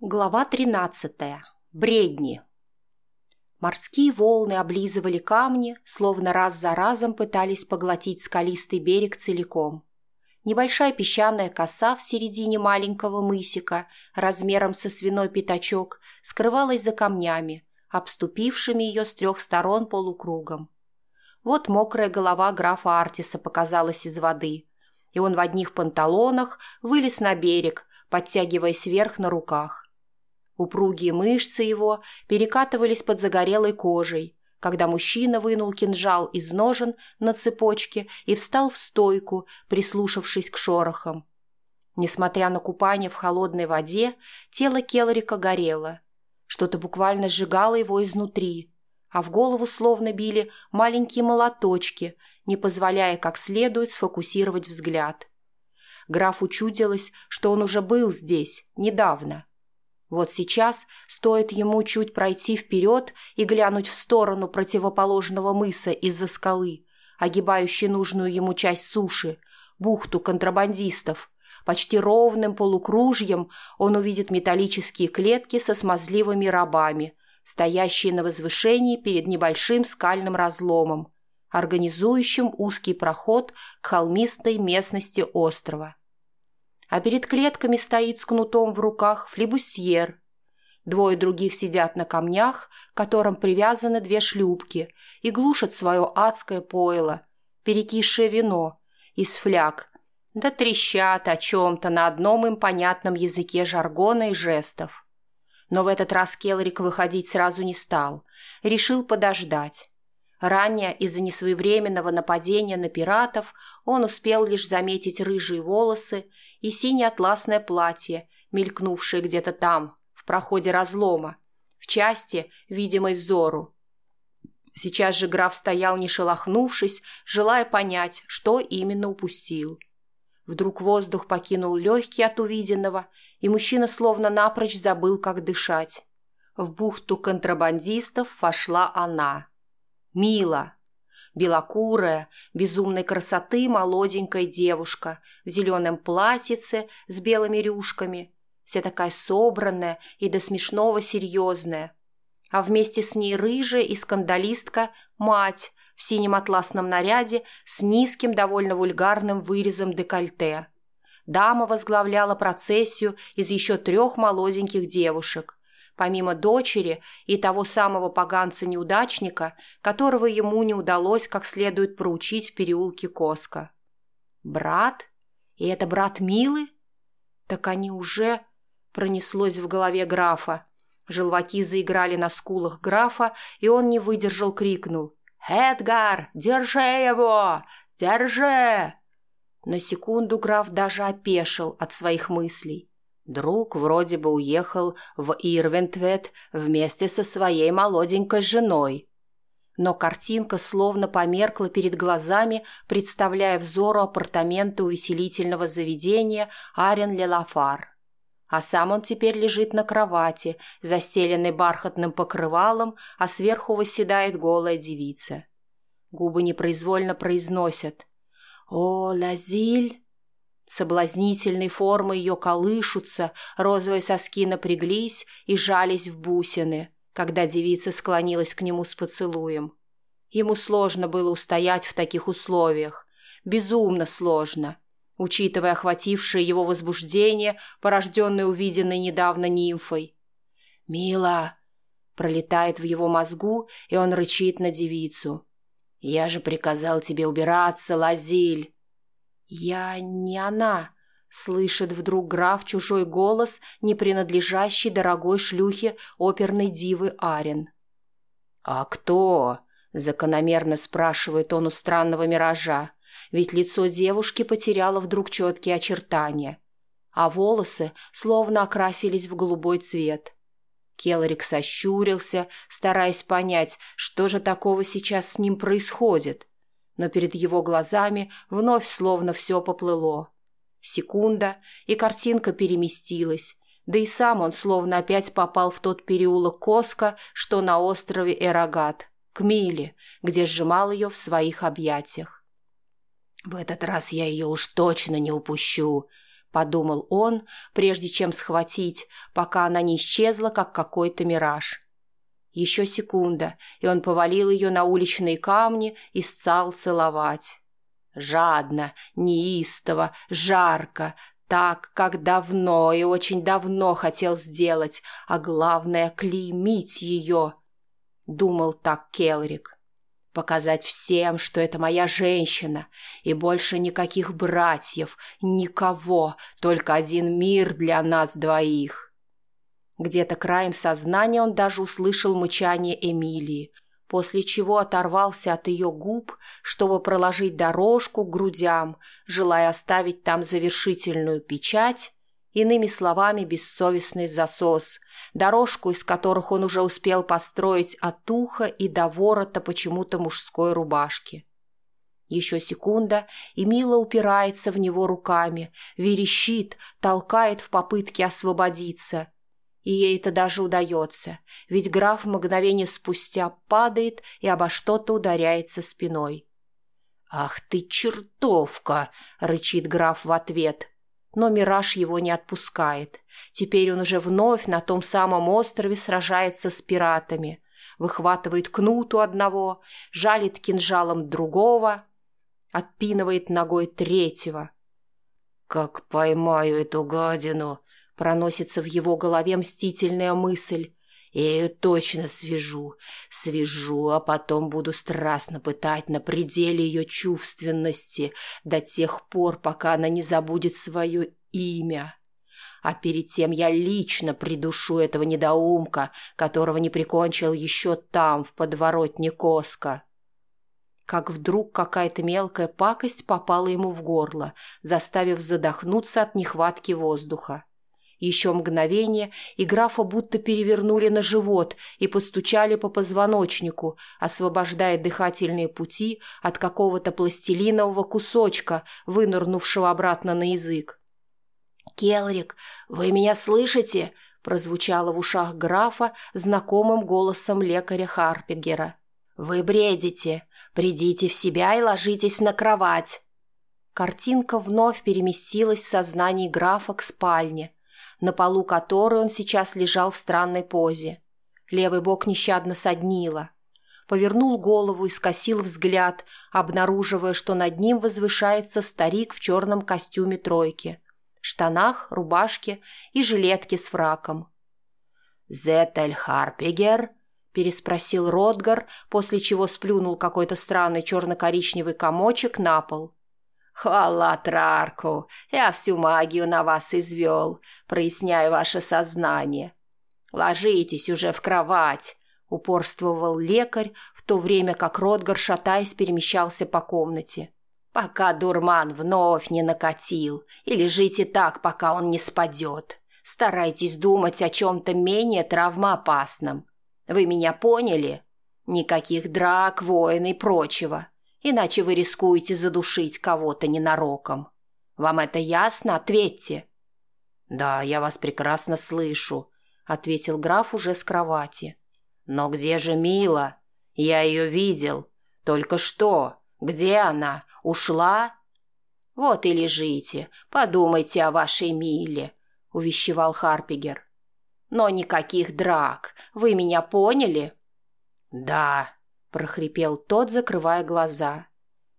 Глава тринадцатая. Бредни. Морские волны облизывали камни, словно раз за разом пытались поглотить скалистый берег целиком. Небольшая песчаная коса в середине маленького мысика, размером со свиной пятачок, скрывалась за камнями, обступившими ее с трех сторон полукругом. Вот мокрая голова графа Артиса показалась из воды, и он в одних панталонах вылез на берег, подтягиваясь вверх на руках. Упругие мышцы его перекатывались под загорелой кожей, когда мужчина вынул кинжал из ножен на цепочке и встал в стойку, прислушавшись к шорохам. Несмотря на купание в холодной воде, тело Келрика горело. Что-то буквально сжигало его изнутри, а в голову словно били маленькие молоточки, не позволяя как следует сфокусировать взгляд. Графу чудилось, что он уже был здесь, недавно – вот сейчас стоит ему чуть пройти вперед и глянуть в сторону противоположного мыса из-за скалы, огибающей нужную ему часть суши, бухту контрабандистов. Почти ровным полукружьем он увидит металлические клетки со смазливыми рабами, стоящие на возвышении перед небольшим скальным разломом, организующим узкий проход к холмистой местности острова а перед клетками стоит с кнутом в руках флебусьер. Двое других сидят на камнях, к которым привязаны две шлюпки, и глушат свое адское пойло, перекисшее вино, из фляг, да трещат о чем-то на одном им понятном языке жаргона и жестов. Но в этот раз Келрик выходить сразу не стал, решил подождать. Ранее из-за несвоевременного нападения на пиратов он успел лишь заметить рыжие волосы и синее атласное платье, мелькнувшее где-то там, в проходе разлома, в части, видимой взору. Сейчас же граф стоял, не шелохнувшись, желая понять, что именно упустил. Вдруг воздух покинул легкий от увиденного, и мужчина словно напрочь забыл, как дышать. В бухту контрабандистов вошла она. Мила, белокурая, безумной красоты молоденькая девушка в зеленом платьице с белыми рюшками, вся такая собранная и до смешного серьезная. А вместе с ней рыжая и скандалистка мать в синем атласном наряде с низким, довольно вульгарным вырезом декольте. Дама возглавляла процессию из еще трех молоденьких девушек, помимо дочери и того самого поганца-неудачника, которого ему не удалось как следует проучить в переулке Коска. «Брат? И это брат Милы? Так они уже...» пронеслось в голове графа. Желваки заиграли на скулах графа, и он не выдержал, крикнул. «Эдгар, держи его! Держи!» На секунду граф даже опешил от своих мыслей. Друг вроде бы уехал в Ирвентвет вместе со своей молоденькой женой. Но картинка словно померкла перед глазами, представляя взору апартаменты увеселительного заведения Арен Лелафар. А сам он теперь лежит на кровати, застеленной бархатным покрывалом, а сверху восседает голая девица. Губы непроизвольно произносят «О, Лазиль!» Соблазнительной формы ее колышутся, розовые соски напряглись и жались в бусины, когда девица склонилась к нему с поцелуем. Ему сложно было устоять в таких условиях, безумно сложно, учитывая охватившее его возбуждение, порожденное увиденной недавно нимфой. «Мила!» пролетает в его мозгу, и он рычит на девицу. «Я же приказал тебе убираться, Лазиль!» «Я не она», — слышит вдруг граф чужой голос, не принадлежащий дорогой шлюхе оперной дивы Арен. «А кто?» — закономерно спрашивает он у странного миража, ведь лицо девушки потеряло вдруг четкие очертания, а волосы словно окрасились в голубой цвет. Келрик сощурился, стараясь понять, что же такого сейчас с ним происходит — но перед его глазами вновь словно все поплыло. Секунда, и картинка переместилась, да и сам он словно опять попал в тот переулок Коска, что на острове Эрагат, к Миле, где сжимал ее в своих объятиях. «В этот раз я ее уж точно не упущу», — подумал он, прежде чем схватить, пока она не исчезла, как какой-то мираж. Еще секунда, и он повалил ее на уличные камни и стал целовать. Жадно, неистово, жарко, так, как давно и очень давно хотел сделать, а главное — клеймить ее. Думал так Келрик. Показать всем, что это моя женщина, и больше никаких братьев, никого, только один мир для нас двоих. Где-то краем сознания он даже услышал мычание Эмилии — после чего оторвался от ее губ, чтобы проложить дорожку к грудям, желая оставить там завершительную печать, иными словами, бессовестный засос, дорожку, из которых он уже успел построить от уха и до ворота почему-то мужской рубашки. Еще секунда, и Мила упирается в него руками, верещит, толкает в попытке освободиться – и ей это даже удается, ведь граф мгновение спустя падает и обо что-то ударяется спиной. «Ах ты чертовка!» — рычит граф в ответ. Но Мираж его не отпускает. Теперь он уже вновь на том самом острове сражается с пиратами. Выхватывает кнут у одного, жалит кинжалом другого, отпинывает ногой третьего. «Как поймаю эту гадину!» Проносится в его голове мстительная мысль. Я ее точно свяжу, свяжу, а потом буду страстно пытать на пределе ее чувственности до тех пор, пока она не забудет свое имя. А перед тем я лично придушу этого недоумка, которого не прикончил еще там, в подворотне Коска. Как вдруг какая-то мелкая пакость попала ему в горло, заставив задохнуться от нехватки воздуха. Еще мгновение, и графа будто перевернули на живот и постучали по позвоночнику, освобождая дыхательные пути от какого-то пластилинового кусочка, вынырнувшего обратно на язык. «Келрик, вы меня слышите?» – прозвучало в ушах графа знакомым голосом лекаря Харпигера. «Вы бредите. Придите в себя и ложитесь на кровать». Картинка вновь переместилась в сознании графа к спальне, на полу которой он сейчас лежал в странной позе. Левый бок нещадно соднило. Повернул голову и скосил взгляд, обнаруживая, что над ним возвышается старик в черном костюме тройки, штанах, рубашке и жилетке с фраком. «Зетель Харпигер?» – переспросил Ротгар, после чего сплюнул какой-то странный черно-коричневый комочек на пол. «Хвала Трарку! Я всю магию на вас извел, проясняя ваше сознание. Ложитесь уже в кровать!» — упорствовал лекарь, в то время как Ротгар, шатаясь, перемещался по комнате. «Пока дурман вновь не накатил, и лежите так, пока он не спадет. Старайтесь думать о чем-то менее травмоопасном. Вы меня поняли? Никаких драк, войн и прочего иначе вы рискуете задушить кого-то ненароком. Вам это ясно? Ответьте». «Да, я вас прекрасно слышу», — ответил граф уже с кровати. «Но где же Мила? Я ее видел. Только что. Где она? Ушла?» «Вот и лежите. Подумайте о вашей Миле», — увещевал Харпигер. «Но никаких драк. Вы меня поняли?» «Да», прохрипел тот, закрывая глаза.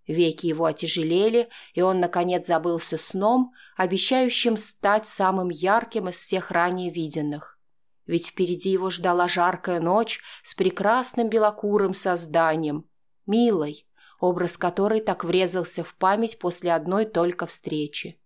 Веки его отяжелели, и он, наконец, забылся сном, обещающим стать самым ярким из всех ранее виденных. Ведь впереди его ждала жаркая ночь с прекрасным белокурым созданием, милой, образ которой так врезался в память после одной только встречи.